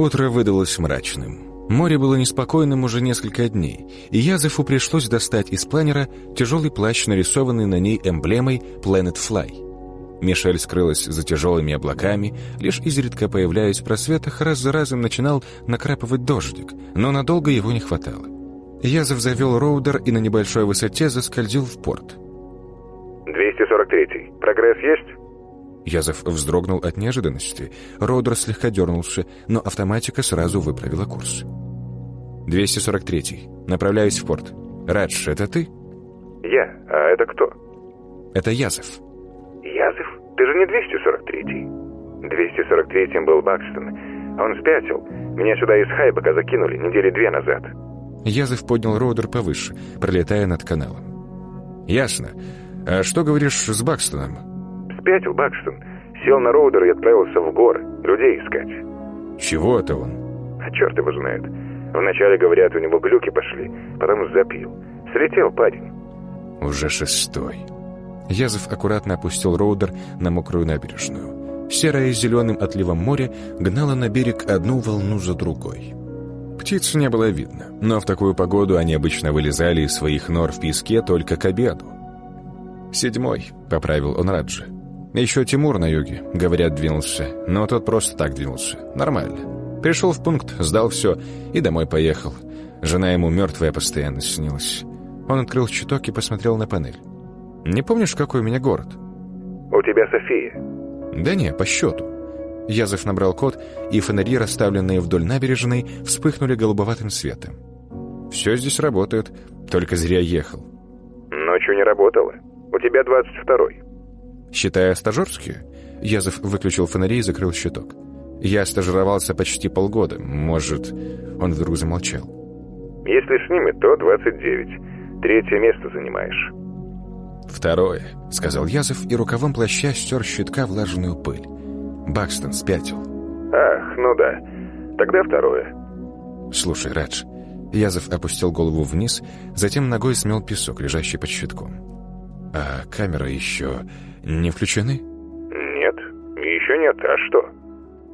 Утро выдалось мрачным. Море было неспокойным уже несколько дней, и Язефу пришлось достать из планера тяжелый плащ, нарисованный на ней эмблемой Planet Fly. Мишель скрылась за тяжелыми облаками, лишь изредка появляясь в просветах, раз за разом начинал накрапывать дождик, но надолго его не хватало. Язов завел роудер и на небольшой высоте заскользил в порт. 243. Прогресс есть? Язов вздрогнул от неожиданности. Роудер слегка дернулся, но автоматика сразу выправила курс. 243. Направляюсь в порт. Радж, это ты? Я. А это кто? Это Язов. Язов? Ты же не 243-й. 243-м был Бакстон. Он спятил. Меня сюда из Хайбека закинули недели две назад. Язов поднял роудер повыше, пролетая над каналом. «Ясно. А что говоришь с Бакстоном?» Спятил Бакстон. Сел на роудер и отправился в горы. Людей искать. «Чего это он?» А черт его знает. Вначале, говорят, у него глюки пошли, потом запил. Слетел парень. «Уже шестой». Язов аккуратно опустил роудер на мокрую набережную. Серое с зеленым отливом море гнало на берег одну волну за другой. Птиц не было видно, но в такую погоду они обычно вылезали из своих нор в песке только к обеду. «Седьмой», — поправил он Раджи. «Еще Тимур на юге, говорят, двинулся, но тот просто так двинулся. Нормально. Пришел в пункт, сдал все и домой поехал. Жена ему мертвая постоянно снилась». Он открыл щиток и посмотрел на панель. Не помнишь, какой у меня город?» «У тебя София». «Да не, по счету». Язов набрал код, и фонари, расставленные вдоль набережной, вспыхнули голубоватым светом. «Все здесь работает, только зря ехал». «Ночью не работало. У тебя двадцать второй». «Считая стажерские?» Язов выключил фонари и закрыл щиток. «Я стажировался почти полгода. Может...» Он вдруг замолчал. «Если с ними, то двадцать девять. Третье место занимаешь». «Второе», — сказал Язов и рукавом плаща стер щитка влажную пыль. Бакстон спятил. «Ах, ну да. Тогда второе». «Слушай, Радж». Язов опустил голову вниз, затем ногой смел песок, лежащий под щитком. «А камера еще не включены?» «Нет, еще нет. А что?»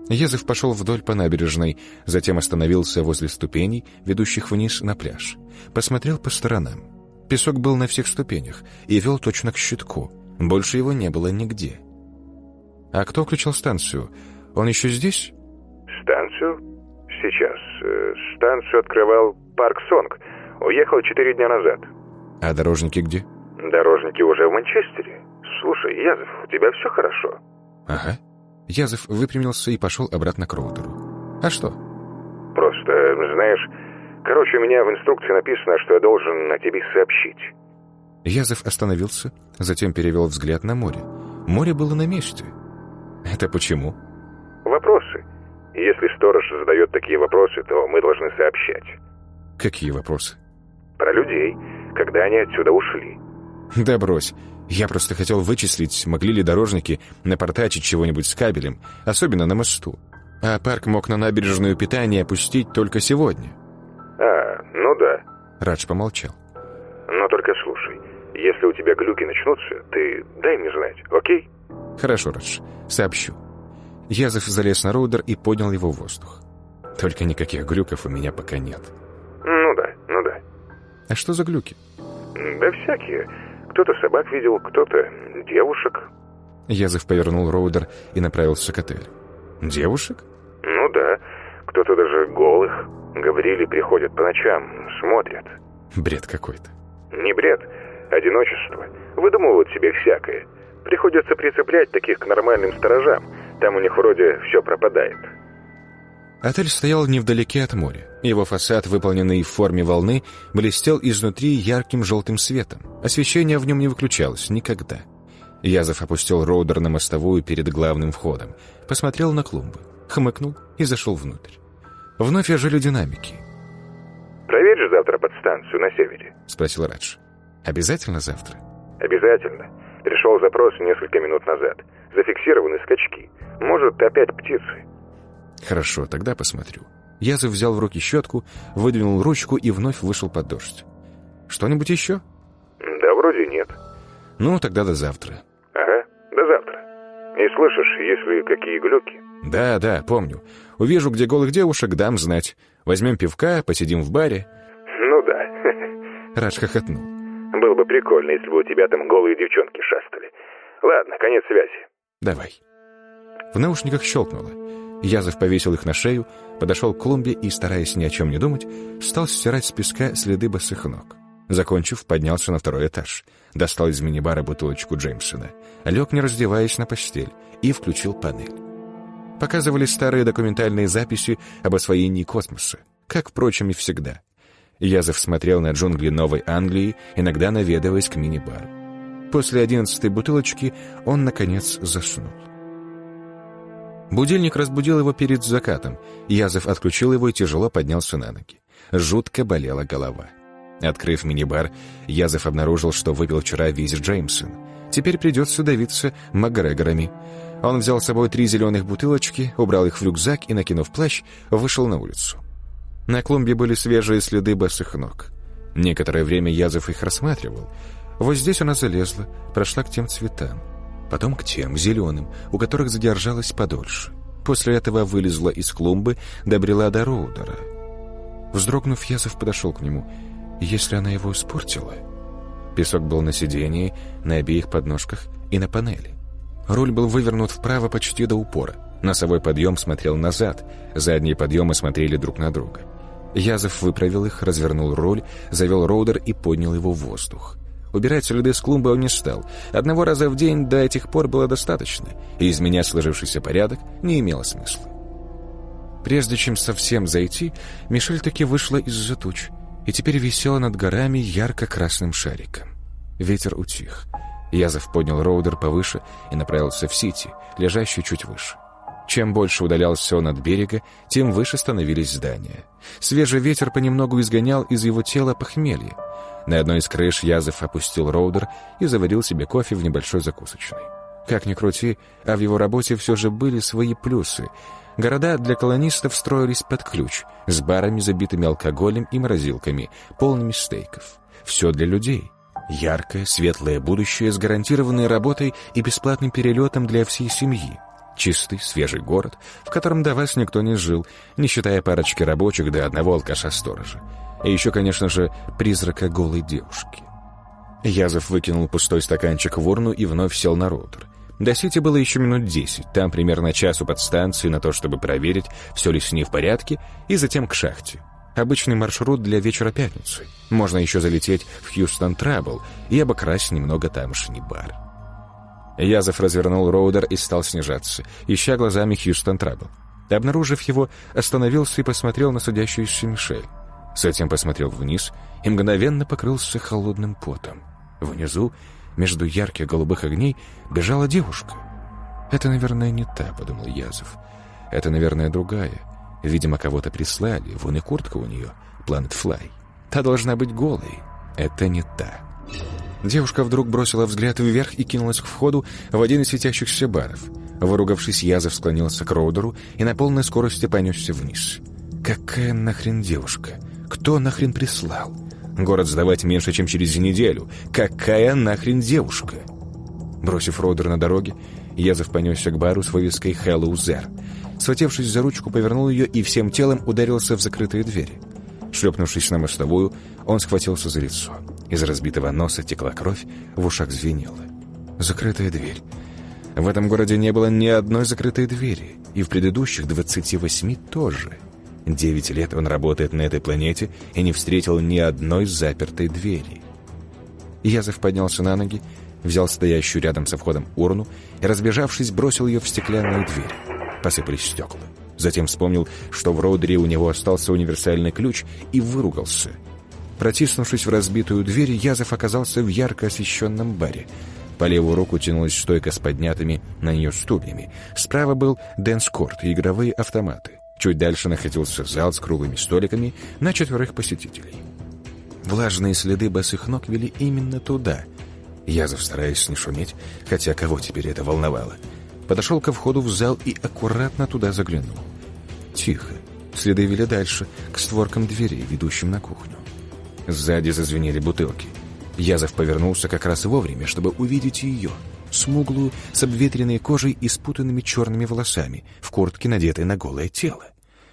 Язов пошел вдоль по набережной, затем остановился возле ступеней, ведущих вниз на пляж. Посмотрел по сторонам. Песок был на всех ступенях и вел точно к щитку. Больше его не было нигде. «А кто включил станцию? Он еще здесь?» «Станцию? Сейчас. Э, станцию открывал Парк Сонг. Уехал четыре дня назад». «А дорожники где?» «Дорожники уже в Манчестере. Слушай, Язов, у тебя все хорошо?» «Ага». Язов выпрямился и пошел обратно к роутеру. «А что?» «Просто, знаешь, Короче, у меня в инструкции написано, что я должен на тебе сообщить. Язов остановился, затем перевел взгляд на море. Море было на месте. Это почему? Вопросы. Если сторож задает такие вопросы, то мы должны сообщать. Какие вопросы? Про людей, когда они отсюда ушли. Да брось. Я просто хотел вычислить, могли ли дорожники напортачить чего-нибудь с кабелем, особенно на мосту. А парк мог на набережную питание опустить только сегодня. «А, ну да». Радж помолчал. «Но только слушай, если у тебя глюки начнутся, ты дай мне знать, окей?» «Хорошо, Радж, сообщу». Язов залез на роудер и поднял его в воздух. «Только никаких глюков у меня пока нет». «Ну да, ну да». «А что за глюки?» «Да всякие. Кто-то собак видел, кто-то девушек». Язов повернул роудер и направился к отелю. «Девушек?» «Ну да, кто-то даже голых». Говорили, приходят по ночам, смотрят. Бред какой-то. Не бред, одиночество. Выдумывают себе всякое. Приходится прицеплять таких к нормальным сторожам. Там у них вроде все пропадает. Отель стоял невдалеке от моря. Его фасад, выполненный в форме волны, блестел изнутри ярким желтым светом. Освещение в нем не выключалось никогда. Язов опустил роудер на мостовую перед главным входом, посмотрел на клумбы, хмыкнул и зашел внутрь. Вновь ожили динамики. «Проверишь завтра подстанцию на севере?» — спросил Радж. «Обязательно завтра?» «Обязательно. Пришел запрос несколько минут назад. Зафиксированы скачки. Может, опять птицы». «Хорошо, тогда посмотрю». Язов взял в руки щетку, выдвинул ручку и вновь вышел под дождь. «Что-нибудь еще?» «Да вроде нет». «Ну, тогда до завтра». «Ага, до завтра. И слышишь, если какие глюки?» «Да, да, помню. Увижу, где голых девушек, дам знать. Возьмем пивка, посидим в баре». «Ну да». Радж хохотнул. «Было бы прикольно, если бы у тебя там голые девчонки шастали. Ладно, конец связи». «Давай». В наушниках щелкнуло. Язов повесил их на шею, подошел к клумбе и, стараясь ни о чем не думать, стал стирать с песка следы босых ног. Закончив, поднялся на второй этаж, достал из мини-бара бутылочку Джеймсона, лег, не раздеваясь, на постель и включил панель. Показывали старые документальные записи об освоении космоса, как, впрочем, и всегда. Язов смотрел на джунгли Новой Англии, иногда наведываясь к мини-бару. После одиннадцатой бутылочки он, наконец, заснул. Будильник разбудил его перед закатом. Язов отключил его и тяжело поднялся на ноги. Жутко болела голова. Открыв мини-бар, Язов обнаружил, что выпил вчера весь Джеймсон. Теперь придется давиться Макгрегорами. Он взял с собой три зеленых бутылочки, убрал их в рюкзак и, накинув плащ, вышел на улицу. На клумбе были свежие следы босых ног. Некоторое время Язов их рассматривал. Вот здесь она залезла, прошла к тем цветам. Потом к тем, зеленым, у которых задержалась подольше. После этого вылезла из клумбы, добрела до Роудера. Вздрогнув, Язов подошел к нему. Если она его испортила... Песок был на сидении, на обеих подножках и на панели. Руль был вывернут вправо почти до упора. Носовой подъем смотрел назад, задние подъемы смотрели друг на друга. Язов выправил их, развернул руль, завел роудер и поднял его в воздух. Убирать следы с клумбы он не стал. Одного раза в день до этих пор было достаточно, и изменять сложившийся порядок не имело смысла. Прежде чем совсем зайти, Мишель таки вышла из-за туч и теперь висела над горами ярко-красным шариком. Ветер утих. Язов поднял роудер повыше и направился в Сити, лежащий чуть выше. Чем больше удалялся он от берега, тем выше становились здания. Свежий ветер понемногу изгонял из его тела похмелье. На одной из крыш Язов опустил роудер и заварил себе кофе в небольшой закусочной. Как ни крути, а в его работе все же были свои плюсы. Города для колонистов строились под ключ, с барами, забитыми алкоголем и морозилками, полными стейков. Все для людей. Яркое, светлое будущее с гарантированной работой и бесплатным перелетом для всей семьи. Чистый, свежий город, в котором до вас никто не жил, не считая парочки рабочих до одного алкаша-сторожа. И еще, конечно же, призрака голой девушки. Язов выкинул пустой стаканчик в урну и вновь сел на роутер. До Сити было еще минут десять, там примерно час у подстанции на то, чтобы проверить, все ли с ней в порядке, и затем к шахте. Обычный маршрут для вечера пятницы. Можно еще залететь в Хьюстон Трабл и обокрасть немного тамошний бар. Язов развернул роудер и стал снижаться, ища глазами Хьюстон Трабл. Обнаружив его, остановился и посмотрел на садящуюся Мишель. Затем посмотрел вниз и мгновенно покрылся холодным потом. Внизу между ярких голубых огней бежала девушка. «Это, наверное, не та», — подумал Язов. «Это, наверное, другая. Видимо, кого-то прислали. Вон и куртка у нее. Fly. Та должна быть голой. Это не та». Девушка вдруг бросила взгляд вверх и кинулась к входу в один из светящихся баров. Выругавшись, Язов склонился к Роудеру и на полной скорости понесся вниз. «Какая нахрен девушка? Кто нахрен прислал?» Город сдавать меньше, чем через неделю. Какая нахрен девушка? Бросив Родер на дороге, Язов понесся к бару с вывеской «Hello There». Схватившись за ручку, повернул ее и всем телом ударился в закрытые двери. Шлепнувшись на мостовую, он схватился за лицо. Из разбитого носа текла кровь, в ушах звенело. Закрытая дверь. В этом городе не было ни одной закрытой двери, и в предыдущих 28 тоже. Девять лет он работает на этой планете и не встретил ни одной запертой двери. Язов поднялся на ноги, взял стоящую рядом со входом урну и, разбежавшись, бросил ее в стеклянную дверь. Посыпались стекла. Затем вспомнил, что в роудере у него остался универсальный ключ, и выругался. Протиснувшись в разбитую дверь, Язов оказался в ярко освещенном баре. По левую руку тянулась стойка с поднятыми на нее стульями. Справа был дэнс-корт игровые автоматы. Чуть дальше находился зал с круглыми столиками на четверых посетителей. Влажные следы босых ног вели именно туда. Язов, стараясь не шуметь, хотя кого теперь это волновало, подошел ко входу в зал и аккуратно туда заглянул. Тихо. Следы вели дальше, к створкам дверей, ведущим на кухню. Сзади зазвенели бутылки. Язов повернулся как раз вовремя, чтобы увидеть ее — смуглую, с обветренной кожей и спутанными черными волосами, в куртке, надетой на голое тело.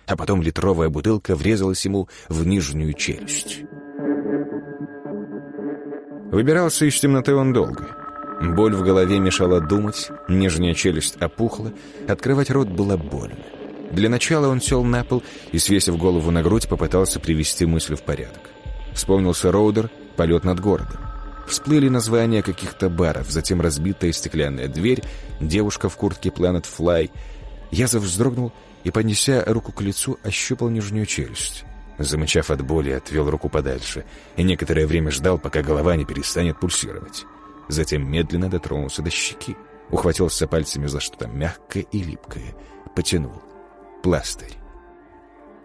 а потом литровая бутылка врезалась ему в нижнюю челюсть. Выбирался из темноты он долго. Боль в голове мешала думать, нижняя челюсть опухла, открывать рот было больно. Для начала он сел на пол и, свесив голову на грудь, попытался привести мысли в порядок. Вспомнился Роудер, полет над городом. Всплыли названия каких-то баров, затем разбитая стеклянная дверь, девушка в куртке Planet Fly. Язов вздрогнул и, поднеся руку к лицу, ощупал нижнюю челюсть. Замычав от боли, отвел руку подальше и некоторое время ждал, пока голова не перестанет пульсировать. Затем медленно дотронулся до щеки, ухватился пальцами за что-то мягкое и липкое, потянул. Пластырь.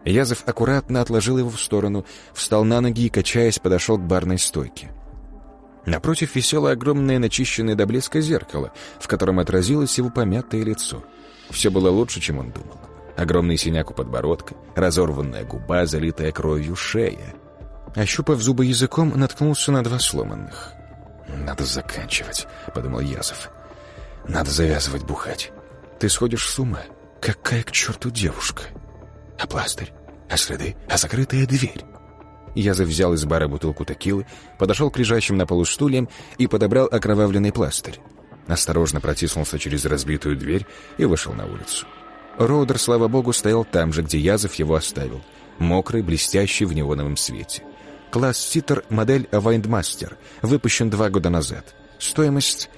Язов аккуратно отложил его в сторону, встал на ноги и, качаясь, подошел к барной стойке. Напротив висело огромное начищенное до блеска зеркало, в котором отразилось его помятое лицо. Все было лучше, чем он думал. Огромный синяк у подбородка, разорванная губа, залитая кровью шея. Ощупав зубы языком, наткнулся на два сломанных. «Надо заканчивать», — подумал Язов. «Надо завязывать бухать. Ты сходишь с ума? Какая к черту девушка? А пластырь? А следы? А закрытая дверь?» Язов взял из бара бутылку текилы, подошел к лежащим на полу стульям и подобрал окровавленный пластырь. Осторожно протиснулся через разбитую дверь и вышел на улицу. Роудер, слава богу, стоял там же, где Язов его оставил, мокрый, блестящий в неоновом свете. Класс Ситер, модель Вайндмастер, выпущен два года назад. Стоимость...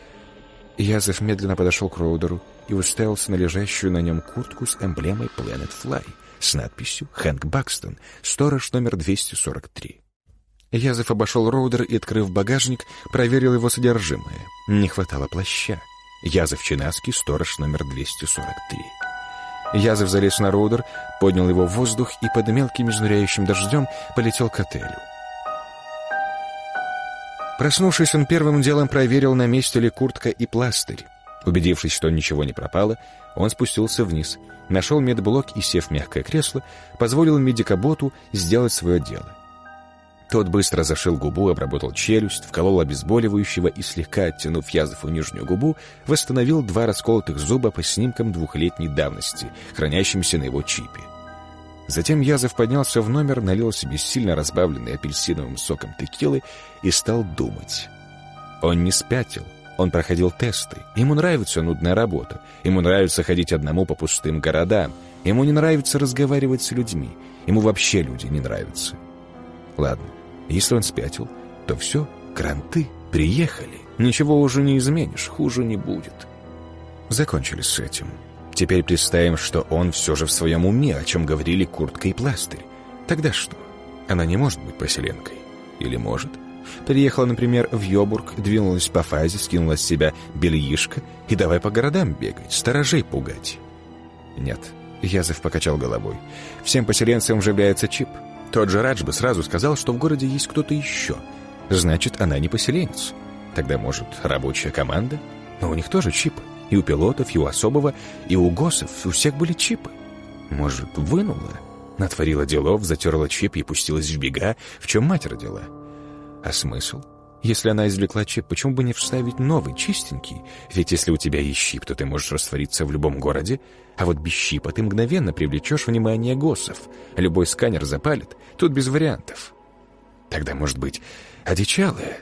Язов медленно подошел к Роудеру и уставился на лежащую на нем куртку с эмблемой Planet Fly с надписью «Хэнк Бакстон, сторож номер 243». Язов обошел Роудер и, открыв багажник, проверил его содержимое. Не хватало плаща. Язов Чинаский, сторож номер 243. Язов залез на Роудер, поднял его в воздух и под мелким изнуряющим дождем полетел к отелю. Проснувшись, он первым делом проверил, на месте ли куртка и пластырь. Убедившись, что ничего не пропало, он спустился вниз, нашел медблок и, сев в мягкое кресло, позволил медикаботу сделать свое дело. Тот быстро зашил губу, обработал челюсть, вколол обезболивающего и, слегка оттянув Язову нижнюю губу, восстановил два расколотых зуба по снимкам двухлетней давности, хранящимся на его чипе. Затем Язов поднялся в номер, налил себе сильно разбавленный апельсиновым соком текилы и стал думать. Он не спятил. Он проходил тесты. Ему нравится нудная работа. Ему нравится ходить одному по пустым городам. Ему не нравится разговаривать с людьми. Ему вообще люди не нравятся. Ладно, если он спятил, то все, кранты, приехали. Ничего уже не изменишь, хуже не будет. Закончили с этим. Теперь представим, что он все же в своем уме, о чем говорили куртка и пластырь. Тогда что? Она не может быть поселенкой. Или может? Приехала, например, в Йобург, двинулась по фазе, скинула с себя бельишко и давай по городам бегать, сторожей пугать. Нет, Язов покачал головой. Всем поселенцам вживляется чип. Тот же Радж бы сразу сказал, что в городе есть кто-то еще. Значит, она не поселенец. Тогда, может, рабочая команда? Но у них тоже чипы. И у пилотов, и у особого, и у госов. У всех были чипы. Может, вынула? Натворила делов, затерла чип и пустилась в бега, в чем мать родила. А смысл? Если она извлекла чип, почему бы не вставить новый, чистенький? Ведь если у тебя есть чип, то ты можешь раствориться в любом городе, а вот без чипа ты мгновенно привлечешь внимание госов. Любой сканер запалит, тут без вариантов. Тогда, может быть, одичалая?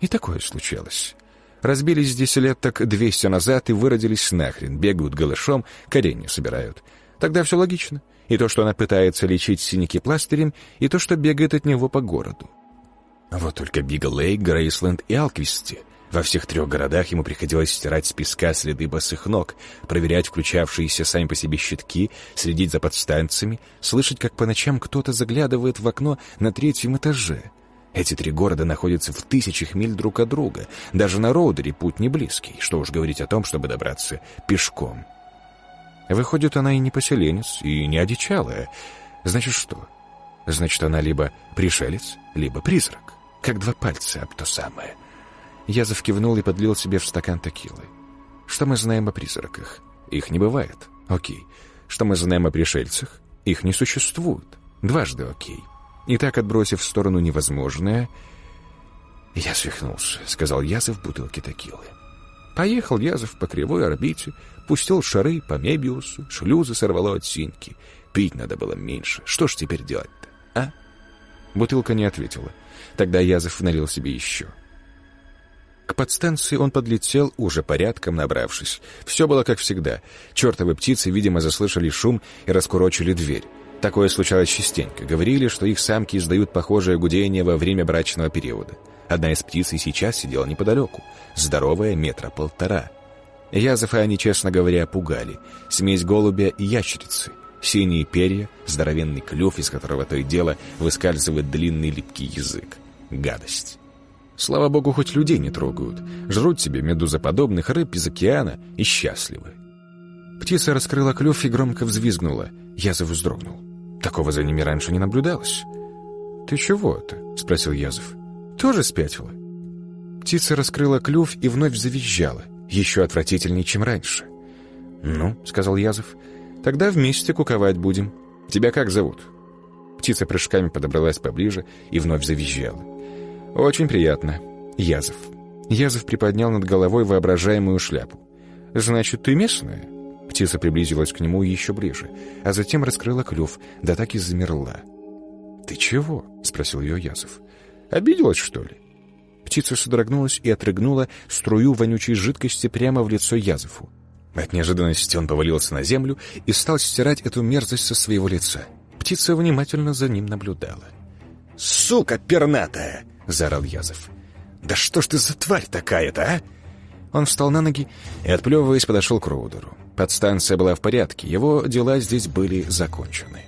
И такое случалось. Разбились здесь лет так 200 назад и выродились нахрен, бегают голышом, коренья собирают. Тогда все логично. И то, что она пытается лечить синяки пластырем, и то, что бегает от него по городу. Вот только Бигл Лейк, Грейсленд и Алквисти. Во всех трех городах ему приходилось стирать с песка следы босых ног, проверять включавшиеся сами по себе щитки, следить за подстанциями, слышать, как по ночам кто-то заглядывает в окно на третьем этаже — эти три города находятся в тысячах миль друг от друга. Даже на роудере путь не близкий, что уж говорить о том, чтобы добраться пешком. Выходит, она и не поселенец, и не одичалая. Значит, что? Значит, она либо пришелец, либо призрак. Как два пальца об то самое. Язов кивнул и подлил себе в стакан текилы. Что мы знаем о призраках? Их не бывает. Окей. Что мы знаем о пришельцах? Их не существует. Дважды окей. И так, отбросив в сторону невозможное... «Я свихнулся», — сказал Язов бутылке текилы. Поехал Язов по кривой орбите, пустил шары по Мебиусу, шлюзы сорвало от синьки. Пить надо было меньше. Что ж теперь делать-то, а? Бутылка не ответила. Тогда Язов налил себе еще. К подстанции он подлетел, уже порядком набравшись. Все было как всегда. Чертовы птицы, видимо, заслышали шум и раскурочили дверь. Такое случалось частенько. Говорили, что их самки издают похожее гудение во время брачного периода. Одна из птиц и сейчас сидела неподалеку. Здоровая, метра полтора. Язов они, честно говоря, пугали. Смесь голубя и ящерицы. Синие перья, здоровенный клюв, из которого то и дело выскальзывает длинный липкий язык. Гадость. Слава богу, хоть людей не трогают. Жрут себе медузоподобных рыб из океана и счастливы. Птица раскрыла клюв и громко взвизгнула. Язов вздрогнул. Такого за ними раньше не наблюдалось. «Ты чего это?» — спросил Язов. «Тоже спятила?» Птица раскрыла клюв и вновь завизжала, еще отвратительнее, чем раньше. «Ну», — сказал Язов, — «тогда вместе куковать будем. Тебя как зовут?» Птица прыжками подобралась поближе и вновь завизжала. «Очень приятно. Язов». Язов приподнял над головой воображаемую шляпу. «Значит, ты местная?» Птица приблизилась к нему еще ближе, а затем раскрыла клюв, да так и замерла. «Ты чего?» — спросил ее Язов. «Обиделась, что ли?» Птица содрогнулась и отрыгнула струю вонючей жидкости прямо в лицо Язову. От неожиданности он повалился на землю и стал стирать эту мерзость со своего лица. Птица внимательно за ним наблюдала. «Сука пернатая!» — заорал Язов. «Да что ж ты за тварь такая-то, а?» Он встал на ноги и, отплевываясь, подошел к Роудеру. Подстанция была в порядке, его дела здесь были закончены.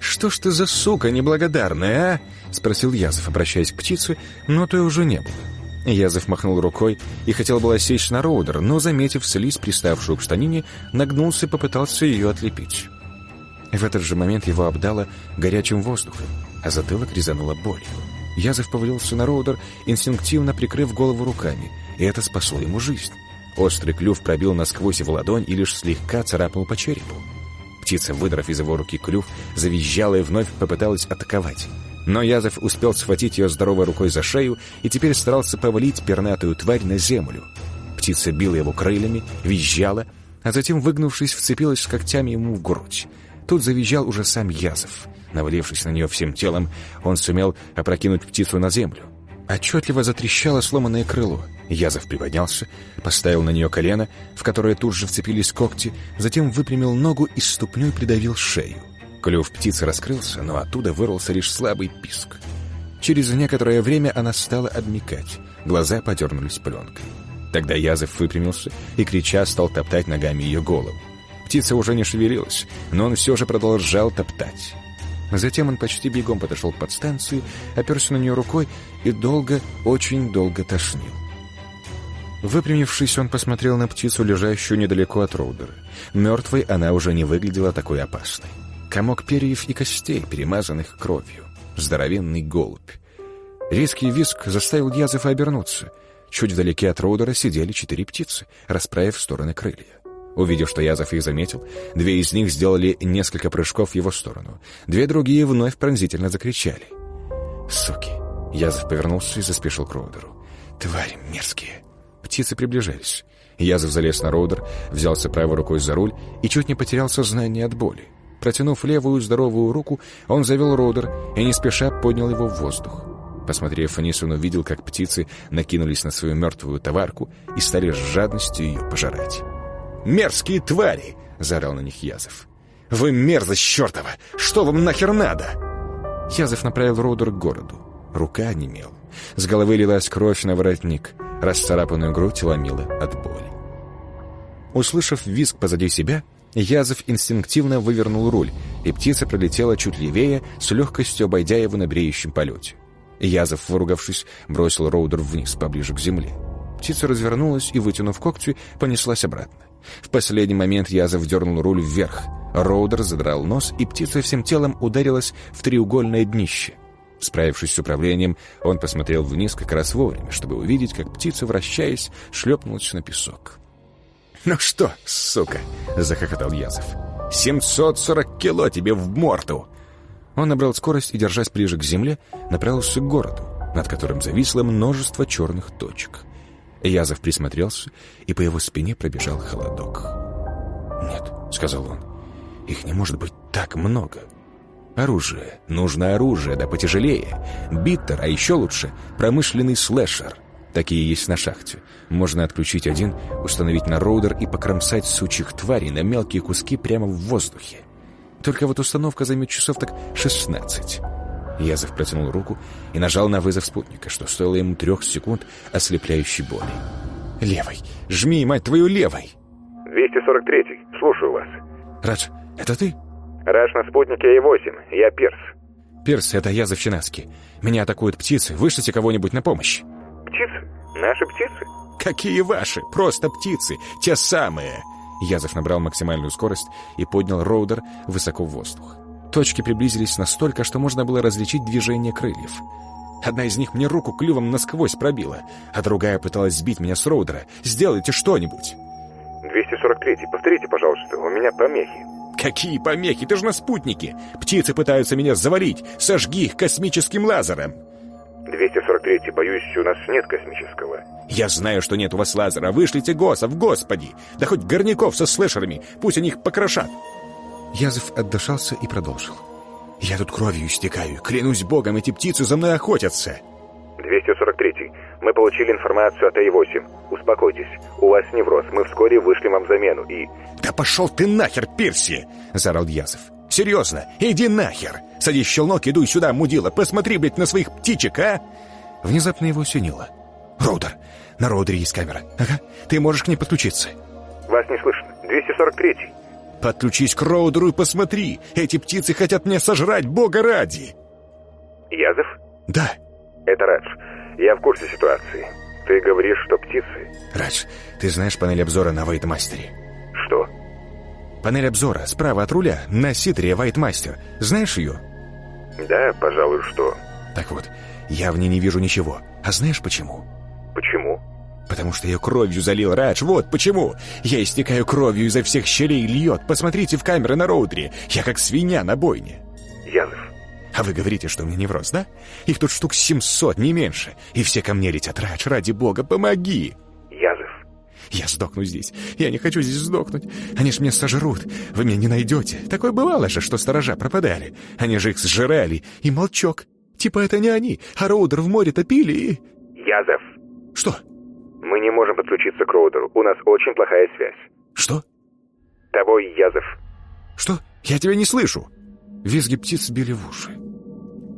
«Что ж ты за сука неблагодарная, а?» — спросил Язов, обращаясь к птице, но той уже не было. Язов махнул рукой и хотел было сесть на Роудер, но, заметив слизь, приставшую к штанине, нагнулся и попытался ее отлепить. В этот же момент его обдало горячим воздухом, а затылок резануло болью. Язов повалился на Роудер, инстинктивно прикрыв голову руками, и это спасло ему жизнь. Острый клюв пробил насквозь его ладонь и лишь слегка царапнул по черепу. Птица, выдрав из его руки клюв, завизжала и вновь попыталась атаковать. Но Язов успел схватить ее здоровой рукой за шею и теперь старался повалить пернатую тварь на землю. Птица била его крыльями, визжала, а затем, выгнувшись, вцепилась когтями ему в грудь. Тут завизжал уже сам Язов. Навалившись на нее всем телом, он сумел опрокинуть птицу на землю. Отчетливо затрещало сломанное крыло. Язов приподнялся, поставил на нее колено, в которое тут же вцепились когти, затем выпрямил ногу и ступней придавил шею. Клюв птицы раскрылся, но оттуда вырвался лишь слабый писк. Через некоторое время она стала обмикать, глаза подернулись пленкой. Тогда Язов выпрямился и, крича, стал топтать ногами ее голову. Птица уже не шевелилась, но он все же продолжал топтать. Затем он почти бегом подошел к подстанции, оперся на нее рукой и долго, очень долго тошнил. Выпрямившись, он посмотрел на птицу, лежащую недалеко от Роудера. Мертвой она уже не выглядела такой опасной. Комок перьев и костей, перемазанных кровью. Здоровенный голубь. Резкий виск заставил Язефа обернуться. Чуть вдалеке от Роудера сидели четыре птицы, расправив стороны крылья. Увидев, что Язов их заметил, две из них сделали несколько прыжков в его сторону. Две другие вновь пронзительно закричали. «Суки!» Язов повернулся и заспешил к Роудеру. «Твари мерзкие!» Птицы приближались. Язов залез на Роудер, взялся правой рукой за руль и чуть не потерял сознание от боли. Протянув левую здоровую руку, он завел Роудер и не спеша поднял его в воздух. Посмотрев вниз, он увидел, как птицы накинулись на свою мертвую товарку и стали с жадностью ее пожирать. «Мерзкие твари!» — заорал на них Язов. «Вы мерзость чертова! Что вам нахер надо?» Язов направил Роудер к городу. Рука онемела. С головы лилась кровь на воротник. Расцарапанную грудь ломила от боли. Услышав визг позади себя, Язов инстинктивно вывернул руль, и птица пролетела чуть левее, с легкостью обойдя его на бреющем полете. Язов, выругавшись, бросил Роудер вниз, поближе к земле. Птица развернулась и, вытянув когти, понеслась обратно. В последний момент Язов дернул руль вверх. Роудер задрал нос, и птица всем телом ударилась в треугольное днище. Справившись с управлением, он посмотрел вниз как раз вовремя, чтобы увидеть, как птица, вращаясь, шлепнулась на песок. «Ну что, сука!» — захохотал Язов. «Семьсот сорок кило тебе в морду!» Он набрал скорость и, держась ближе к земле, направился к городу, над которым зависло множество черных точек. Язов присмотрелся, и по его спине пробежал холодок. «Нет», — сказал он, — «их не может быть там». Так много. Оружие. Нужно оружие, да потяжелее. Биттер, а еще лучше промышленный слэшер. Такие есть на шахте. Можно отключить один, установить на роудер и покромсать сучьих тварей на мелкие куски прямо в воздухе. Только вот установка займет часов так 16. Язов протянул руку и нажал на вызов спутника, что стоило ему трех секунд ослепляющей боли. «Левой! Жми, мать твою, левой!» «243-й, слушаю вас». «Радж, это ты?» «Радж на спутнике А8, я Перс». «Перс, это я Завчинаски. Меня атакуют птицы, вышлите кого-нибудь на помощь». «Птицы? Наши птицы?» «Какие ваши? Просто птицы, те самые!» Язов набрал максимальную скорость и поднял роудер высоко в воздух. Точки приблизились настолько, что можно было различить движение крыльев. Одна из них мне руку клювом насквозь пробила, а другая пыталась сбить меня с роудера. «Сделайте что-нибудь!» 243 повторите, пожалуйста, у меня помехи. «Какие помехи? Ты же на спутнике! Птицы пытаются меня завалить! Сожги их космическим лазером!» 243 боюсь, у нас нет космического. «Я знаю, что нет у вас лазера. Вышлите ГОСов, господи! Да хоть горняков со слэшерами, пусть они их покрошат!» Язов отдышался и продолжил. «Я тут кровью истекаю. Клянусь богом, эти птицы за мной охотятся!» 243 мы получили информацию от А8. Успокойтесь, у вас невроз, мы вскоре вышлем вам замену и... «Да пошел ты нахер, Перси!» — заорал Язов. «Серьезно, иди нахер! Садись, щелнок, иду сюда, мудила, посмотри, блядь, на своих птичек, а!» Внезапно его осенило. «Роудер! На роудере есть камера. Ага, ты можешь к ней подключиться». «Вас не слышно. 243-й». «Подключись к роудеру и посмотри! Эти птицы хотят меня сожрать, бога ради!» «Язов?» «Да». «Это Радж. Я в курсе ситуации. Ты говоришь, что птицы...» «Радж, ты знаешь панель обзора на Вайтмастере?» «Что?» «Панель обзора справа от руля на ситре Вайтмастер. Знаешь ее?» «Да, пожалуй, что...» «Так вот, я в ней не вижу ничего. А знаешь почему?» «Почему?» «Потому что ее кровью залил Радж. Вот почему. Я истекаю кровью изо всех щелей льет. Посмотрите в камеры на роудере. Я как свинья на бойне». «Янов, а вы говорите, что у меня невроз, да? Их тут штук 700, не меньше. И все ко мне летят. Радж, ради бога, помоги!» «Язов». «Я сдохну здесь. Я не хочу здесь сдохнуть. Они ж меня сожрут. Вы меня не найдете. Такое бывало же, что сторожа пропадали. Они же их сжирали. И молчок. Типа это не они, а Роудер в море топили и...» «Язов». «Что?» «Мы не можем подключиться к Роудеру. У нас очень плохая связь». «Что?» «Того Язов». «Что? Я тебя не слышу!» Визги птиц били в уши.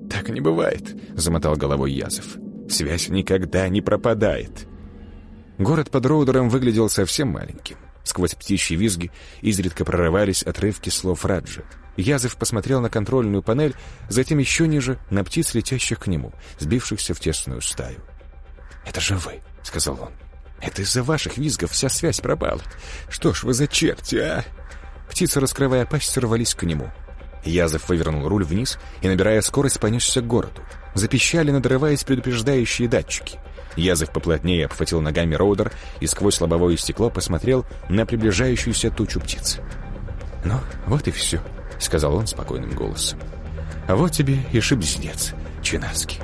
«Так не бывает», — замотал головой Язов. «Связь никогда не пропадает». Город под Роудером выглядел совсем маленьким. Сквозь птичьи визги изредка прорывались отрывки слов Раджа. Язов посмотрел на контрольную панель, затем еще ниже — на птиц, летящих к нему, сбившихся в тесную стаю. «Это же вы», — сказал он. «Это из-за ваших визгов вся связь пропала. Что ж вы за черти, а?» Птицы, раскрывая пасть, рвались к нему. Язов вывернул руль вниз и, набирая скорость, понесся к городу. Запищали, надрываясь предупреждающие датчики. Язов поплотнее обхватил ногами роудер и сквозь лобовое стекло посмотрел на приближающуюся тучу птиц. «Ну, вот и все», — сказал он спокойным голосом. «А вот тебе и шибздец, Чинаски».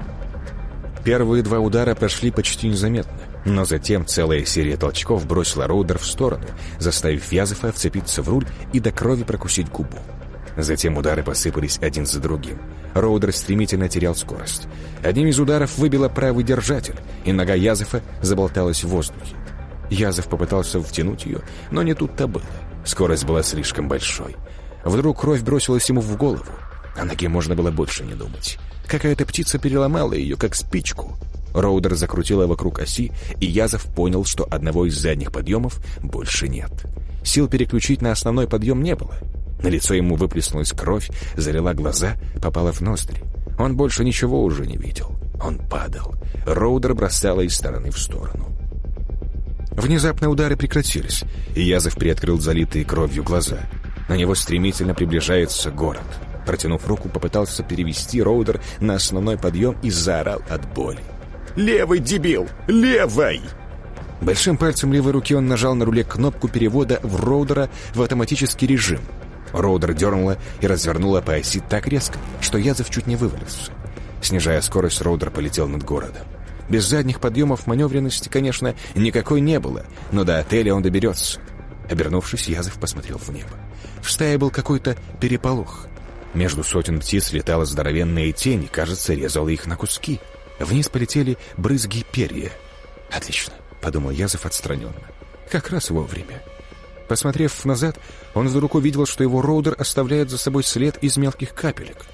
Первые два удара прошли почти незаметно, но затем целая серия толчков бросила роудер в сторону, заставив Язова вцепиться в руль и до крови прокусить губу. Затем удары посыпались один за другим. Роудер стремительно терял скорость. Одним из ударов выбило правый держатель, и нога Язефа заболталась в воздухе. Язов попытался втянуть ее, но не тут-то было. Скорость была слишком большой. Вдруг кровь бросилась ему в голову. О ноге можно было больше не думать. Какая-то птица переломала ее, как спичку. Роудер закрутила вокруг оси, и Язов понял, что одного из задних подъемов больше нет. Сил переключить на основной подъем не было. На лицо ему выплеснулась кровь, залила глаза, попала в ноздри. Он больше ничего уже не видел. Он падал. Роудер бросала из стороны в сторону. Внезапно удары прекратились, и Язов приоткрыл залитые кровью глаза. На него стремительно приближается город. Протянув руку, попытался перевести Роудер на основной подъем и заорал от боли. «Левый, дебил! Левой!» Большим пальцем левой руки он нажал на руле кнопку перевода в Роудера в автоматический режим — Роудер дернула и развернула по оси так резко, что Язов чуть не вывалился. Снижая скорость, Роудер полетел над городом. Без задних подъемов маневренности, конечно, никакой не было, но до отеля он доберется. Обернувшись, Язов посмотрел в небо. В стае был какой-то переполох. Между сотен птиц летала здоровенная тень и, кажется, резала их на куски. Вниз полетели брызги перья. «Отлично», — подумал Язов отстраненно. «Как раз вовремя». Посмотрев назад, он вдруг увидел, что его роудер оставляет за собой след из мелких капелек.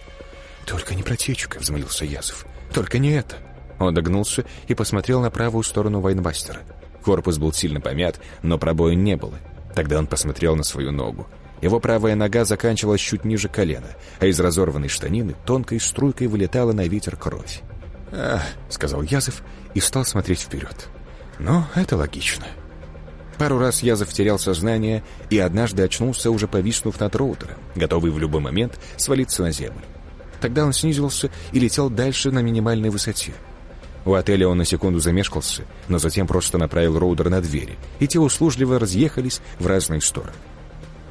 «Только не протечка», — взмолился Язов. «Только не это». Он догнулся и посмотрел на правую сторону Вайнбастера. Корпус был сильно помят, но пробоя не было. Тогда он посмотрел на свою ногу. Его правая нога заканчивалась чуть ниже колена, а из разорванной штанины тонкой струйкой вылетала на ветер кровь. «Ах», — сказал Язов и стал смотреть вперед. «Ну, это логично». Пару раз Язов терял сознание и однажды очнулся, уже повиснув над роутером, готовый в любой момент свалиться на землю. Тогда он снизился и летел дальше на минимальной высоте. У отеля он на секунду замешкался, но затем просто направил роудер на двери, и те услужливо разъехались в разные стороны.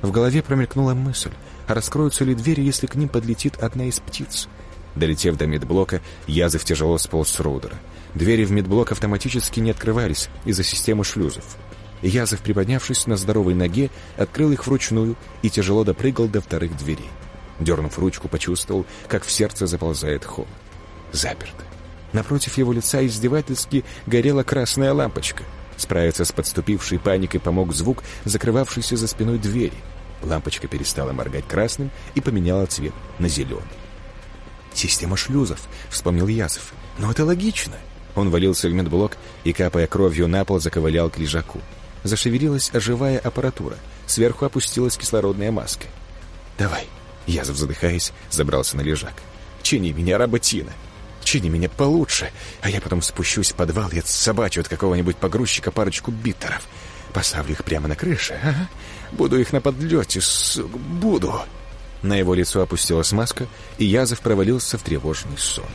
В голове промелькнула мысль, раскроются ли двери, если к ним подлетит одна из птиц. Долетев до медблока, Язов тяжело сполз с роудера. Двери в медблок автоматически не открывались из-за системы шлюзов. Язов, приподнявшись на здоровой ноге, открыл их вручную и тяжело допрыгал до вторых дверей. Дернув ручку, почувствовал, как в сердце заползает холод. Заперто. Напротив его лица издевательски горела красная лампочка. Справиться с подступившей паникой помог звук, закрывавшийся за спиной двери. Лампочка перестала моргать красным и поменяла цвет на зеленый. «Система шлюзов», — вспомнил Ясов. «Но это логично». Он валился в медблок и, капая кровью на пол, заковылял к лежаку. Зашевелилась оживая аппаратура. Сверху опустилась кислородная маска. «Давай», — Язов, задыхаясь, забрался на лежак. «Чини меня, работина!» Чини меня получше, а я потом спущусь в подвал и отсобачу от какого-нибудь погрузчика парочку биттеров. Поставлю их прямо на крыше, ага. Буду их на подлете, сук, буду. На его лицо опустилась маска, и Язов провалился в тревожный сон.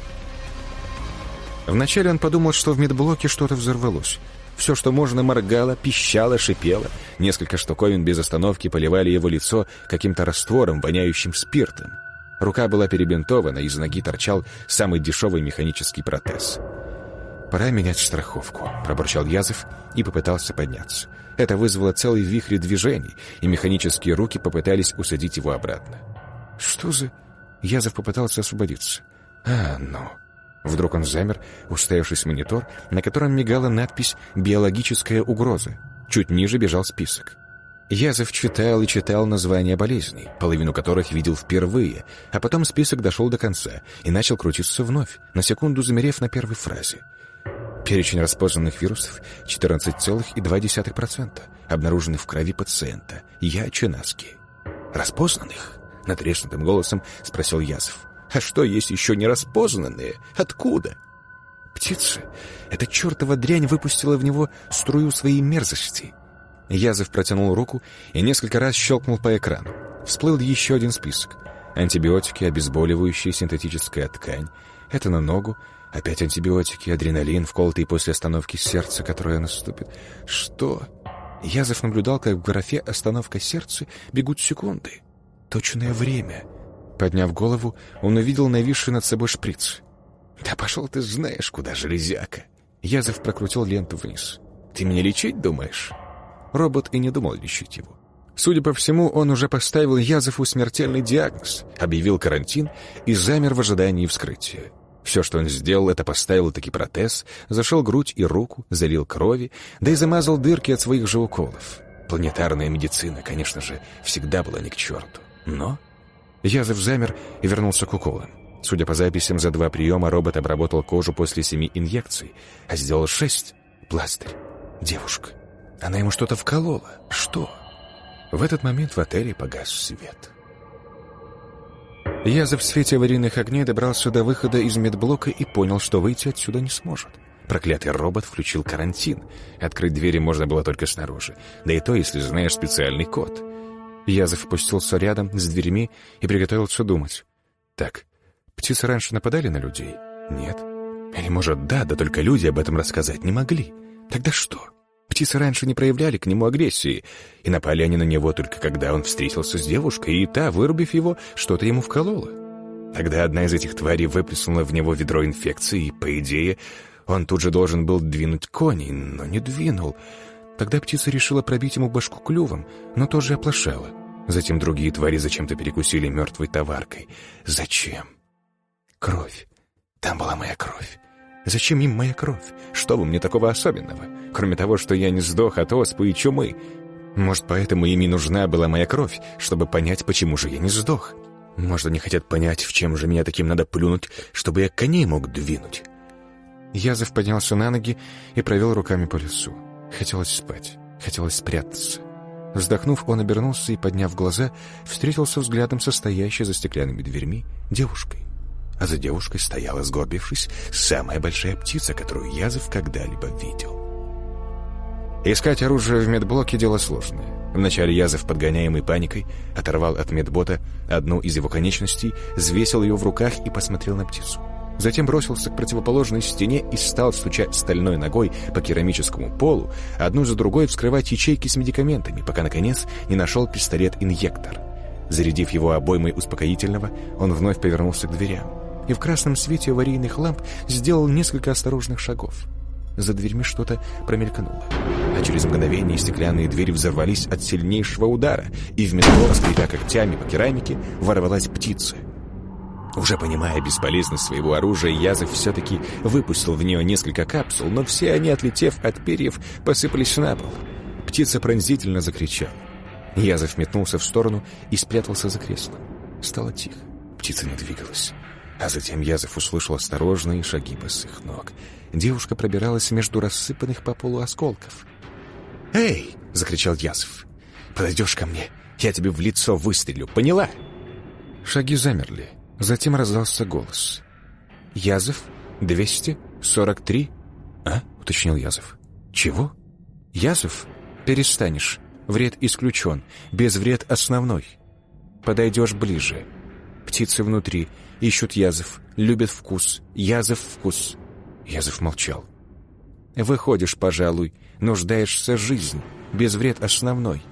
Вначале он подумал, что в медблоке что-то взорвалось. Все, что можно, моргало, пищало, шипело. Несколько штуковин без остановки поливали его лицо каким-то раствором, воняющим спиртом. Рука была перебинтована, из ноги торчал самый дешевый механический протез. «Пора менять страховку», — пробурчал Язов и попытался подняться. Это вызвало целый вихрь движений, и механические руки попытались усадить его обратно. «Что за...» Язов попытался освободиться. «А, ну...» Вдруг он замер, уставившись в монитор, на котором мигала надпись «Биологическая угроза». Чуть ниже бежал список. Язов читал и читал названия болезней, половину которых видел впервые, а потом список дошел до конца и начал крутиться вновь, на секунду замерев на первой фразе. Перечень распознанных вирусов 14,2%, обнаруженных в крови пациента. Я Ченаски. «Распознанных?» — натреснутым голосом спросил Язов. «А что есть еще не распознанные? Откуда?» «Птицы! Эта чертова дрянь выпустила в него струю своей мерзости!» Язов протянул руку и несколько раз щелкнул по экрану. Всплыл еще один список. Антибиотики, обезболивающие, синтетическая ткань. Это на ногу. Опять антибиотики, адреналин, вколотый после остановки сердца, которая наступит. Что? Язов наблюдал, как в графе «Остановка сердца» бегут секунды. Точное время. Подняв голову, он увидел нависший над собой шприц. «Да пошел ты знаешь, куда, железяка!» Язов прокрутил ленту вниз. «Ты меня лечить думаешь?» Робот и не думал лечить его. Судя по всему, он уже поставил Язову смертельный диагноз, объявил карантин и замер в ожидании вскрытия. Все, что он сделал, это поставил таки протез, зашел грудь и руку, залил крови, да и замазал дырки от своих же уколов. Планетарная медицина, конечно же, всегда была не к черту. Но Язов замер и вернулся к уколам. Судя по записям, за два приема робот обработал кожу после семи инъекций, а сделал шесть. Пластырь. Девушка. Она ему что-то вколола. Что? В этот момент в отеле погас свет. Язов в свете аварийных огней добрался до выхода из медблока и понял, что выйти отсюда не сможет. Проклятый робот включил карантин. Открыть двери можно было только снаружи. Да и то, если знаешь специальный код. Язов опустился рядом с дверьми и приготовился думать. Так, птицы раньше нападали на людей? Нет. Или, может, да, да только люди об этом рассказать не могли. Тогда что? Птицы раньше не проявляли к нему агрессии, и напали они на него только когда он встретился с девушкой, и та, вырубив его, что-то ему вколола. Тогда одна из этих тварей выплеснула в него ведро инфекции, и, по идее, он тут же должен был двинуть коней, но не двинул. Тогда птица решила пробить ему башку клювом, но тоже оплошала. Затем другие твари зачем-то перекусили мертвой товаркой. Зачем? Кровь. Там была моя кровь. Зачем им моя кровь? Что во мне такого особенного? Кроме того, что я не сдох от оспы и чумы. Может, поэтому им и нужна была моя кровь, чтобы понять, почему же я не сдох. Может, они хотят понять, в чем же меня таким надо плюнуть, чтобы я коней мог двинуть. Язов поднялся на ноги и провел руками по лесу. Хотелось спать, хотелось спрятаться. Вздохнув, он обернулся и, подняв глаза, встретился взглядом со стоящей за стеклянными дверьми девушкой. А за девушкой стояла, сгорбившись, самая большая птица, которую Язов когда-либо видел. Искать оружие в медблоке — дело сложное. Вначале Язов, подгоняемый паникой, оторвал от медбота одну из его конечностей, взвесил ее в руках и посмотрел на птицу. Затем бросился к противоположной стене и стал, стуча стальной ногой по керамическому полу, одну за другой вскрывать ячейки с медикаментами, пока, наконец, не нашел пистолет-инъектор. Зарядив его обоймой успокоительного, он вновь повернулся к дверям и в красном свете аварийных ламп сделал несколько осторожных шагов. За дверьми что-то промелькнуло. А через мгновение стеклянные двери взорвались от сильнейшего удара, и в метро, скрипя когтями по керамике, ворвалась птица — уже понимая бесполезность своего оружия, Язов все-таки выпустил в нее несколько капсул, но все они, отлетев от перьев, посыпались на пол. Птица пронзительно закричала. Язов метнулся в сторону и спрятался за креслом. Стало тихо. Птица не двигалась. А затем Язов услышал осторожные шаги босых ног. Девушка пробиралась между рассыпанных по полу осколков. «Эй!» — закричал Язов. «Подойдешь ко мне, я тебе в лицо выстрелю, поняла?» Шаги замерли. Затем раздался голос. «Язов? 243?» «А?» — уточнил Язов. «Чего?» «Язов? Перестанешь. Вред исключен. Без вред основной. Подойдешь ближе. Птицы внутри. Ищут Язов. Любят вкус. Язов вкус». Язов молчал. «Выходишь, пожалуй. Нуждаешься жизнь. Без вред основной».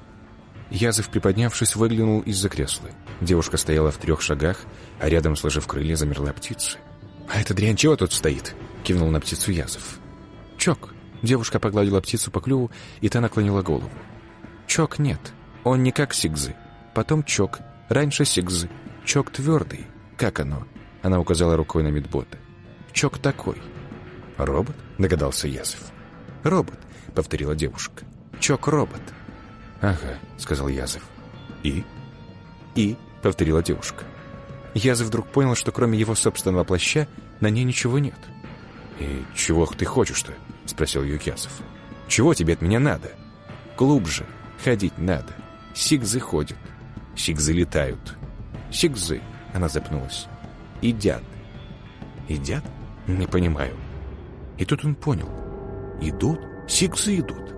Язов, приподнявшись, выглянул из-за кресла. Девушка стояла в трех шагах, а рядом, сложив крылья, замерла птица. «А эта дрянь чего тут стоит?» — кивнул на птицу Язов. «Чок». Девушка погладила птицу по клюву, и та наклонила голову. «Чок нет. Он не как Сигзы. Потом Чок. Раньше Сигзы. Чок твердый. Как оно?» Она указала рукой на медбота. «Чок такой». «Робот?» — догадался Язов. «Робот», — повторила девушка. «Чок-робот». «Ага», — сказал Язов. «И?» «И», — повторила девушка. Язов вдруг понял, что кроме его собственного плаща на ней ничего нет. «И чего ты хочешь-то?» — спросил ее Язов. «Чего тебе от меня надо?» «Глубже. Ходить надо. Сигзы ходят. Сигзы летают. Сигзы...» — она запнулась. «Идят». «Идят? Не понимаю». И тут он понял. «Идут? Сигзы идут?»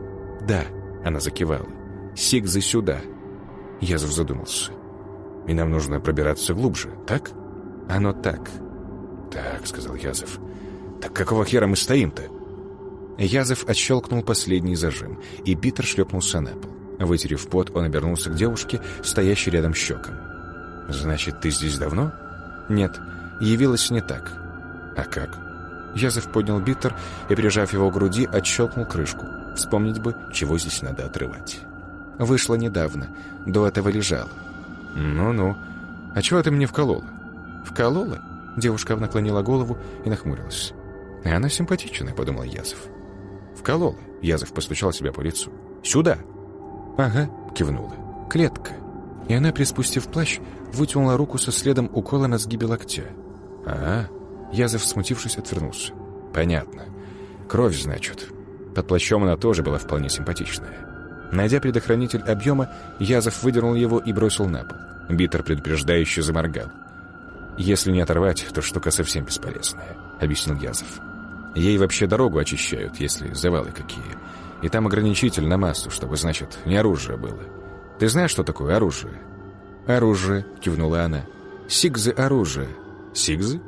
«Да», — она закивала. «Сигзы сюда». Язов задумался и нам нужно пробираться глубже, так? Оно так. Так, сказал Язов. Так какого хера мы стоим-то? Язов отщелкнул последний зажим, и Питер шлепнулся на пол. Вытерев пот, он обернулся к девушке, стоящей рядом щеком. «Значит, ты здесь давно?» «Нет, явилась не так». «А как?» Язов поднял Биттер и, прижав его к груди, отщелкнул крышку. Вспомнить бы, чего здесь надо отрывать. «Вышла недавно, до этого лежала. «Ну-ну. А чего ты мне вколола?» «Вколола?» Девушка наклонила голову и нахмурилась. «И она симпатичная», — подумал Язов. «Вколола». Язов постучал себя по лицу. «Сюда!» «Ага», — кивнула. «Клетка». И она, приспустив плащ, вытянула руку со следом укола на сгибе локтя. «Ага». Язов, смутившись, отвернулся. «Понятно. Кровь, значит». Под плащом она тоже была вполне симпатичная. Найдя предохранитель объема, Язов выдернул его и бросил на пол. Битер предупреждающе заморгал. «Если не оторвать, то штука совсем бесполезная», — объяснил Язов. «Ей вообще дорогу очищают, если завалы какие. И там ограничитель на массу, чтобы, значит, не оружие было. Ты знаешь, что такое оружие?» «Оружие», — кивнула она. «Сигзы оружие». «Сигзы?»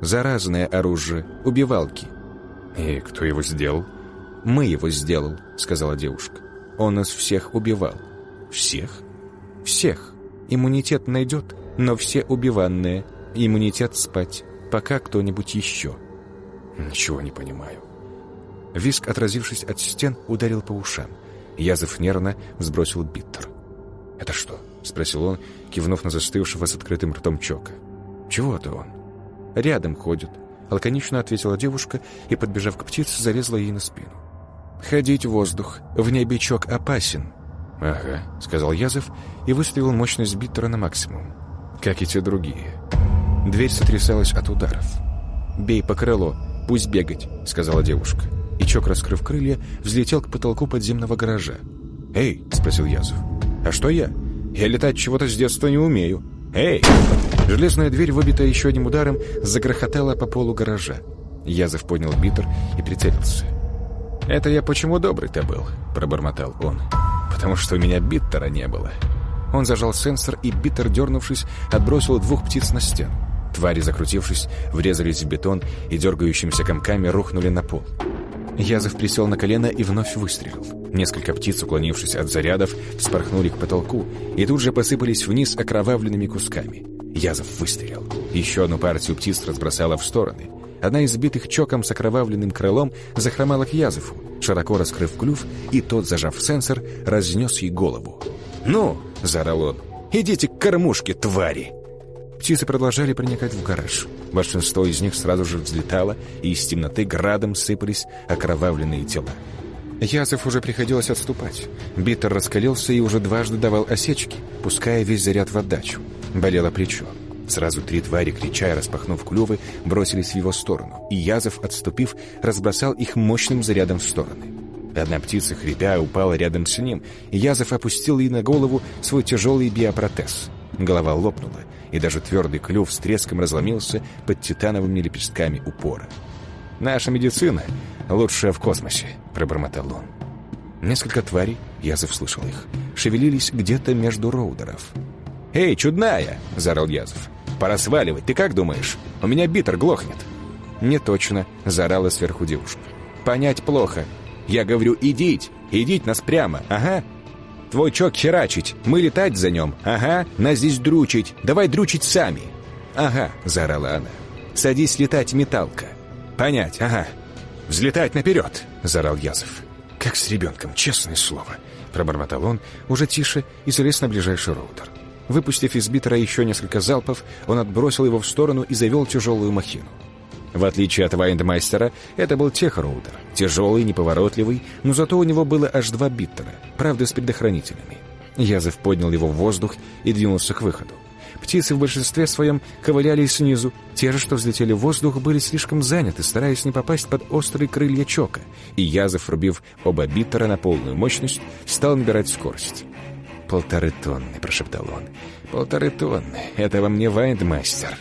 «Заразное оружие. Убивалки». «И кто его сделал?» «Мы его сделал», — сказала девушка. Он нас всех убивал. Всех? Всех. Иммунитет найдет, но все убиванные. Иммунитет спать, пока кто-нибудь еще. Ничего не понимаю. Виск, отразившись от стен, ударил по ушам. Язов нервно взбросил биттер. «Это что?» — спросил он, кивнув на застывшего с открытым ртом Чока. «Чего это он?» «Рядом ходит», — лаконично ответила девушка и, подбежав к птице, залезла ей на спину. «Ходить в воздух. В небе Чок опасен». «Ага», — сказал Язов и выставил мощность биттера на максимум. Как и те другие. Дверь сотрясалась от ударов. «Бей по крылу, пусть бегать», — сказала девушка. И Чок, раскрыв крылья, взлетел к потолку подземного гаража. «Эй!» — спросил Язов. «А что я? Я летать чего-то с детства не умею. Эй!» Железная дверь, выбитая еще одним ударом, загрохотала по полу гаража. Язов поднял битер и прицелился. «Это я почему добрый-то был?» — пробормотал он. «Потому что у меня биттера не было». Он зажал сенсор и, битер дернувшись, отбросил двух птиц на стену. Твари, закрутившись, врезались в бетон и дергающимися комками рухнули на пол. Язов присел на колено и вновь выстрелил. Несколько птиц, уклонившись от зарядов, вспорхнули к потолку и тут же посыпались вниз окровавленными кусками. Язов выстрелил. Еще одну партию птиц разбросала в стороны. Одна из сбитых чоком с окровавленным крылом захромала к Язову, широко раскрыв клюв, и тот, зажав сенсор, разнес ей голову. «Ну!» — заорал он. «Идите к кормушке, твари!» Птицы продолжали проникать в гараж. Большинство из них сразу же взлетало, и из темноты градом сыпались окровавленные тела. Язов уже приходилось отступать. Биттер раскалился и уже дважды давал осечки, пуская весь заряд в отдачу. Болело плечо. Сразу три твари, крича и распахнув клювы, бросились в его сторону, и Язов, отступив, разбросал их мощным зарядом в стороны. Одна птица, хрипя, упала рядом с ним, и Язов опустил ей на голову свой тяжелый биопротез. Голова лопнула, и даже твердый клюв с треском разломился под титановыми лепестками упора. «Наша медицина лучшая в космосе», — пробормотал он. Несколько тварей, Язов слышал их, шевелились где-то между роудеров. «Эй, чудная!» — заорал Язов. «Пора сваливать, ты как думаешь? У меня битер глохнет». «Не точно», — заорала сверху девушка. «Понять плохо. Я говорю, идите, идите нас прямо, ага, Твой чок херачить, мы летать за нем. Ага, нас здесь дручить. Давай дручить сами. Ага, заорала она. Садись летать, металка. Понять, ага. Взлетать наперед, заорал Язов. Как с ребенком, честное слово. Пробормотал он, уже тише, и залез на ближайший роутер. Выпустив из битера еще несколько залпов, он отбросил его в сторону и завел тяжелую махину. В отличие от Вайндмайстера, это был техроудер. Тяжелый, неповоротливый, но зато у него было аж два биттера, правда, с предохранителями. Язов поднял его в воздух и двинулся к выходу. Птицы в большинстве своем ковыляли снизу. Те же, что взлетели в воздух, были слишком заняты, стараясь не попасть под острые крылья Чока. И Язов, рубив оба биттера на полную мощность, стал набирать скорость. «Полторы тонны», — прошептал он. «Полторы тонны. Это во мне Вайндмастер».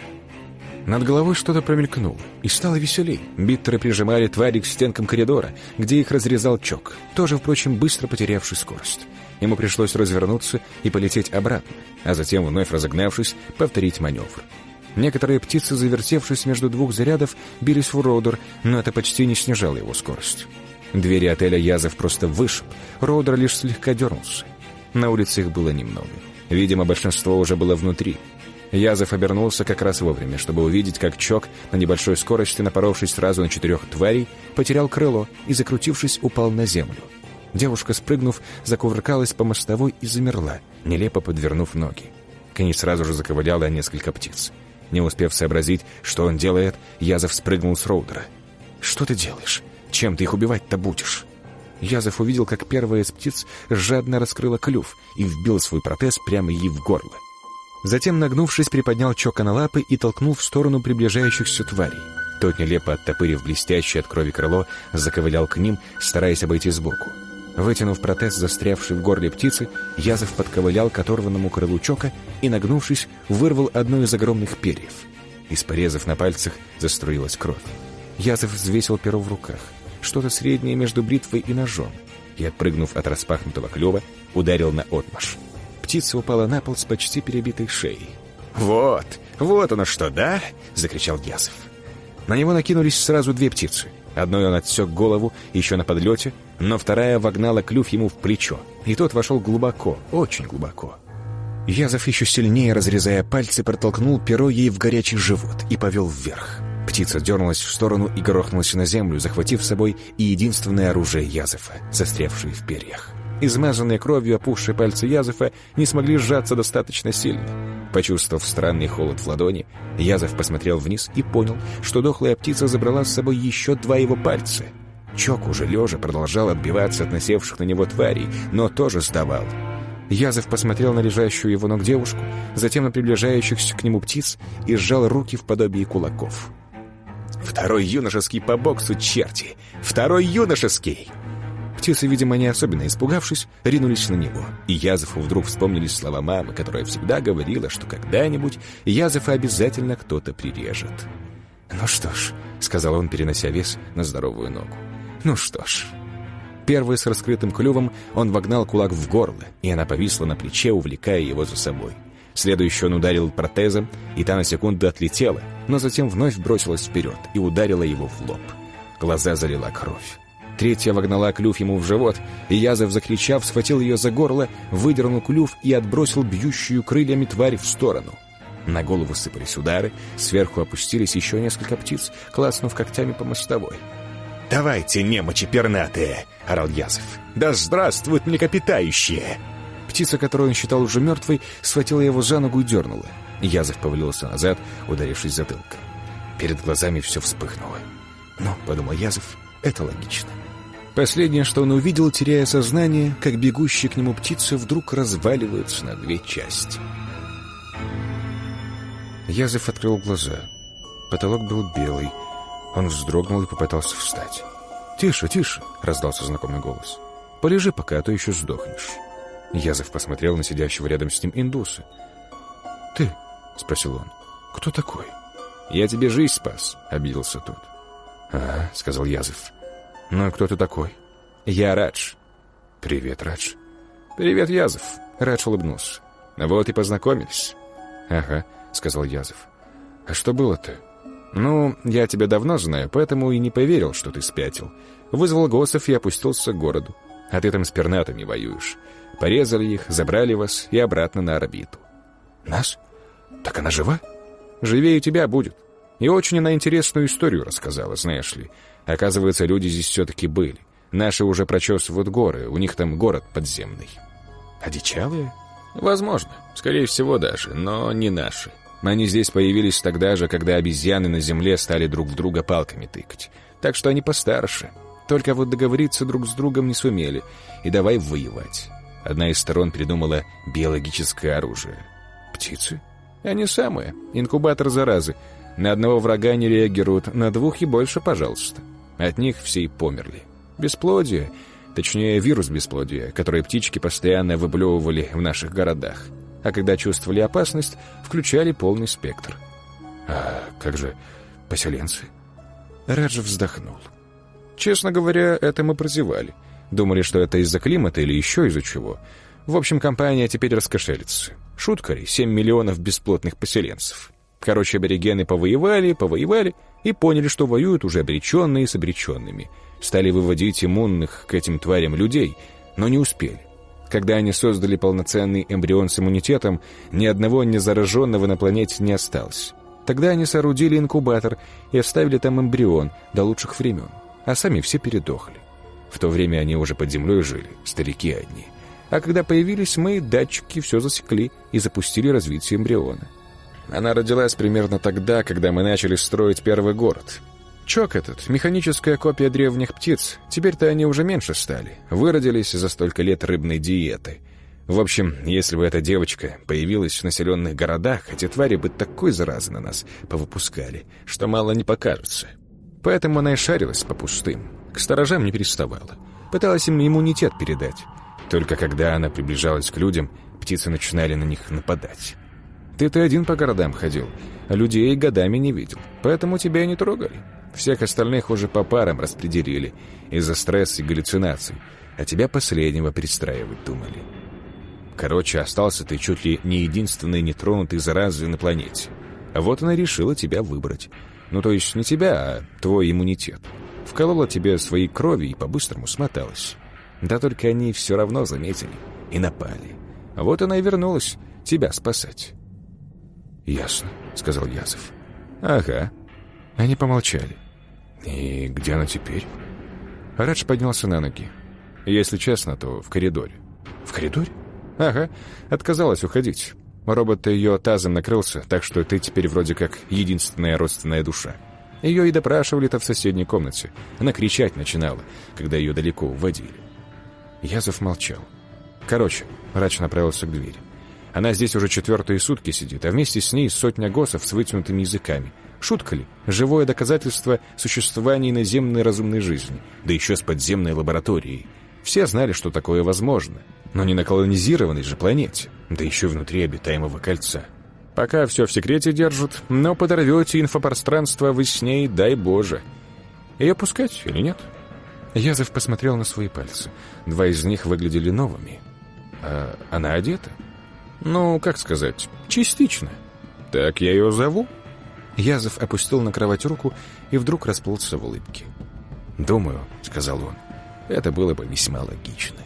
Над головой что-то промелькнуло, и стало веселей. Биттеры прижимали твари к стенкам коридора, где их разрезал Чок, тоже, впрочем, быстро потерявший скорость. Ему пришлось развернуться и полететь обратно, а затем, вновь разогнавшись, повторить маневр. Некоторые птицы, завертевшись между двух зарядов, бились в Роудер, но это почти не снижало его скорость. Двери отеля Язов просто вышиб, Роудер лишь слегка дернулся. На улице их было немного. Видимо, большинство уже было внутри — Язов обернулся как раз вовремя, чтобы увидеть, как Чок, на небольшой скорости напоровшись сразу на четырех тварей, потерял крыло и, закрутившись, упал на землю. Девушка, спрыгнув, закувыркалась по мостовой и замерла, нелепо подвернув ноги. К ней сразу же заковыляло несколько птиц. Не успев сообразить, что он делает, Язов спрыгнул с роудера. «Что ты делаешь? Чем ты их убивать-то будешь?» Язов увидел, как первая из птиц жадно раскрыла клюв и вбил свой протез прямо ей в горло. Затем, нагнувшись, приподнял Чока на лапы и толкнул в сторону приближающихся тварей. Тот, нелепо оттопырив блестящее от крови крыло, заковылял к ним, стараясь обойти сбоку. Вытянув протез, застрявший в горле птицы, Язов подковылял к оторванному крылу Чока и, нагнувшись, вырвал одно из огромных перьев. Из порезов на пальцах заструилась кровь. Язов взвесил перо в руках, что-то среднее между бритвой и ножом, и, отпрыгнув от распахнутого клюва, ударил на отмашь. Птица упала на пол с почти перебитой шеей. «Вот, вот оно что, да?» — закричал Язов. На него накинулись сразу две птицы. Одной он отсек голову еще на подлете, но вторая вогнала клюв ему в плечо, и тот вошел глубоко, очень глубоко. Язов еще сильнее, разрезая пальцы, протолкнул перо ей в горячий живот и повел вверх. Птица дернулась в сторону и грохнулась на землю, захватив с собой и единственное оружие Язова, застрявшее в перьях. Измазанные кровью опухшие пальцы Язефа не смогли сжаться достаточно сильно. Почувствовав странный холод в ладони, Язов посмотрел вниз и понял, что дохлая птица забрала с собой еще два его пальца. Чок уже лежа продолжал отбиваться от насевших на него тварей, но тоже сдавал. Язов посмотрел на лежащую его ног девушку, затем на приближающихся к нему птиц и сжал руки в подобии кулаков. «Второй юношеский по боксу, черти! Второй юношеский!» Птицы, видимо, не особенно испугавшись, ринулись на него. И Язову вдруг вспомнились слова мамы, которая всегда говорила, что когда-нибудь Язова обязательно кто-то прирежет. «Ну что ж», — сказал он, перенося вес на здоровую ногу. «Ну что ж». Первый с раскрытым клювом он вогнал кулак в горло, и она повисла на плече, увлекая его за собой. Следующий он ударил протезом, и та на секунду отлетела, но затем вновь бросилась вперед и ударила его в лоб. Глаза залила кровь. Третья вогнала клюв ему в живот, и Язов, закричав, схватил ее за горло, выдернул клюв и отбросил бьющую крыльями тварь в сторону. На голову сыпались удары, сверху опустились еще несколько птиц, класнув когтями по мостовой. «Давайте, немочи пернатые!» — орал Язов. «Да здравствуют млекопитающие!» Птица, которую он считал уже мертвой, схватила его за ногу и дернула. Язов повалился назад, ударившись затылком. Перед глазами все вспыхнуло. «Ну, — подумал Язов, — это логично». Последнее, что он увидел, теряя сознание, как бегущие к нему птицы вдруг разваливаются на две части. Язов открыл глаза. Потолок был белый. Он вздрогнул и попытался встать. «Тише, тише!» — раздался знакомый голос. «Полежи пока, а то еще сдохнешь». Язов посмотрел на сидящего рядом с ним индуса. «Ты?» — спросил он. «Кто такой?» «Я тебе жизнь спас», — обиделся тот. «Ага», — сказал Язов. «Ну, кто ты такой?» «Я Радж». «Привет, Радж». «Привет, Язов», — Радж улыбнулся. «Вот и познакомились». «Ага», — сказал Язов. «А что было-то?» «Ну, я тебя давно знаю, поэтому и не поверил, что ты спятил. Вызвал госсов и опустился к городу. А ты там с пернатами воюешь. Порезали их, забрали вас и обратно на орбиту». «Нас? Так она жива?» «Живее тебя будет. И очень она интересную историю рассказала, знаешь ли. Оказывается, люди здесь все-таки были. Наши уже прочесывают горы, у них там город подземный. Одичалые? Возможно. Скорее всего даже, но не наши. Они здесь появились тогда же, когда обезьяны на земле стали друг в друга палками тыкать. Так что они постарше. Только вот договориться друг с другом не сумели. И давай воевать. Одна из сторон придумала биологическое оружие. Птицы? Они самые. Инкубатор заразы. На одного врага не реагируют, на двух и больше, пожалуйста. От них все и померли. Бесплодие, точнее вирус бесплодия, который птички постоянно выблевывали в наших городах. А когда чувствовали опасность, включали полный спектр. А как же поселенцы? Раджа вздохнул. Честно говоря, это мы прозевали. Думали, что это из-за климата или еще из-за чего. В общем, компания теперь раскошелится. Шутка ли, 7 миллионов бесплотных поселенцев. Короче, аборигены повоевали, повоевали и поняли, что воюют уже обреченные с обреченными. Стали выводить иммунных к этим тварям людей, но не успели. Когда они создали полноценный эмбрион с иммунитетом, ни одного незараженного на планете не осталось. Тогда они соорудили инкубатор и оставили там эмбрион до лучших времен, а сами все передохли. В то время они уже под землей жили, старики одни. А когда появились мы, датчики все засекли и запустили развитие эмбриона. Она родилась примерно тогда, когда мы начали строить первый город. Чок этот, механическая копия древних птиц, теперь-то они уже меньше стали, выродились за столько лет рыбной диеты. В общем, если бы эта девочка появилась в населенных городах, эти твари бы такой заразы на нас повыпускали, что мало не покажется. Поэтому она и шарилась по пустым, к сторожам не переставала, пыталась им иммунитет передать. Только когда она приближалась к людям, птицы начинали на них нападать. Ты-то один по городам ходил, а людей годами не видел, поэтому тебя и не трогали. Всех остальных уже по парам распределили из-за стресса и галлюцинаций, а тебя последнего перестраивать думали. Короче, остался ты чуть ли не единственный нетронутый заразой на планете. А вот она решила тебя выбрать. Ну, то есть не тебя, а твой иммунитет. Вколола тебе своей крови и по-быстрому смоталась. Да только они все равно заметили и напали. Вот она и вернулась тебя спасать. «Ясно», — сказал Язов. «Ага». Они помолчали. «И где она теперь?» Радж поднялся на ноги. Если честно, то в коридоре. В коридоре? Ага, отказалась уходить. Робот ее тазом накрылся, так что ты теперь вроде как единственная родственная душа. Ее и допрашивали-то в соседней комнате. Она кричать начинала, когда ее далеко уводили. Язов молчал. Короче, врач направился к двери. Она здесь уже четвертые сутки сидит, а вместе с ней сотня госов с вытянутыми языками. Шутка ли? Живое доказательство существования наземной разумной жизни, да еще с подземной лабораторией. Все знали, что такое возможно, но не на колонизированной же планете, да еще внутри обитаемого кольца. Пока все в секрете держат, но подорвете инфопространство вы с ней, дай Боже. Ее пускать или нет? Язов посмотрел на свои пальцы. Два из них выглядели новыми. А она одета? Ну, как сказать, частично. Так я ее зову. Язов опустил на кровать руку и вдруг расплылся в улыбке. «Думаю», — сказал он, — «это было бы весьма логично».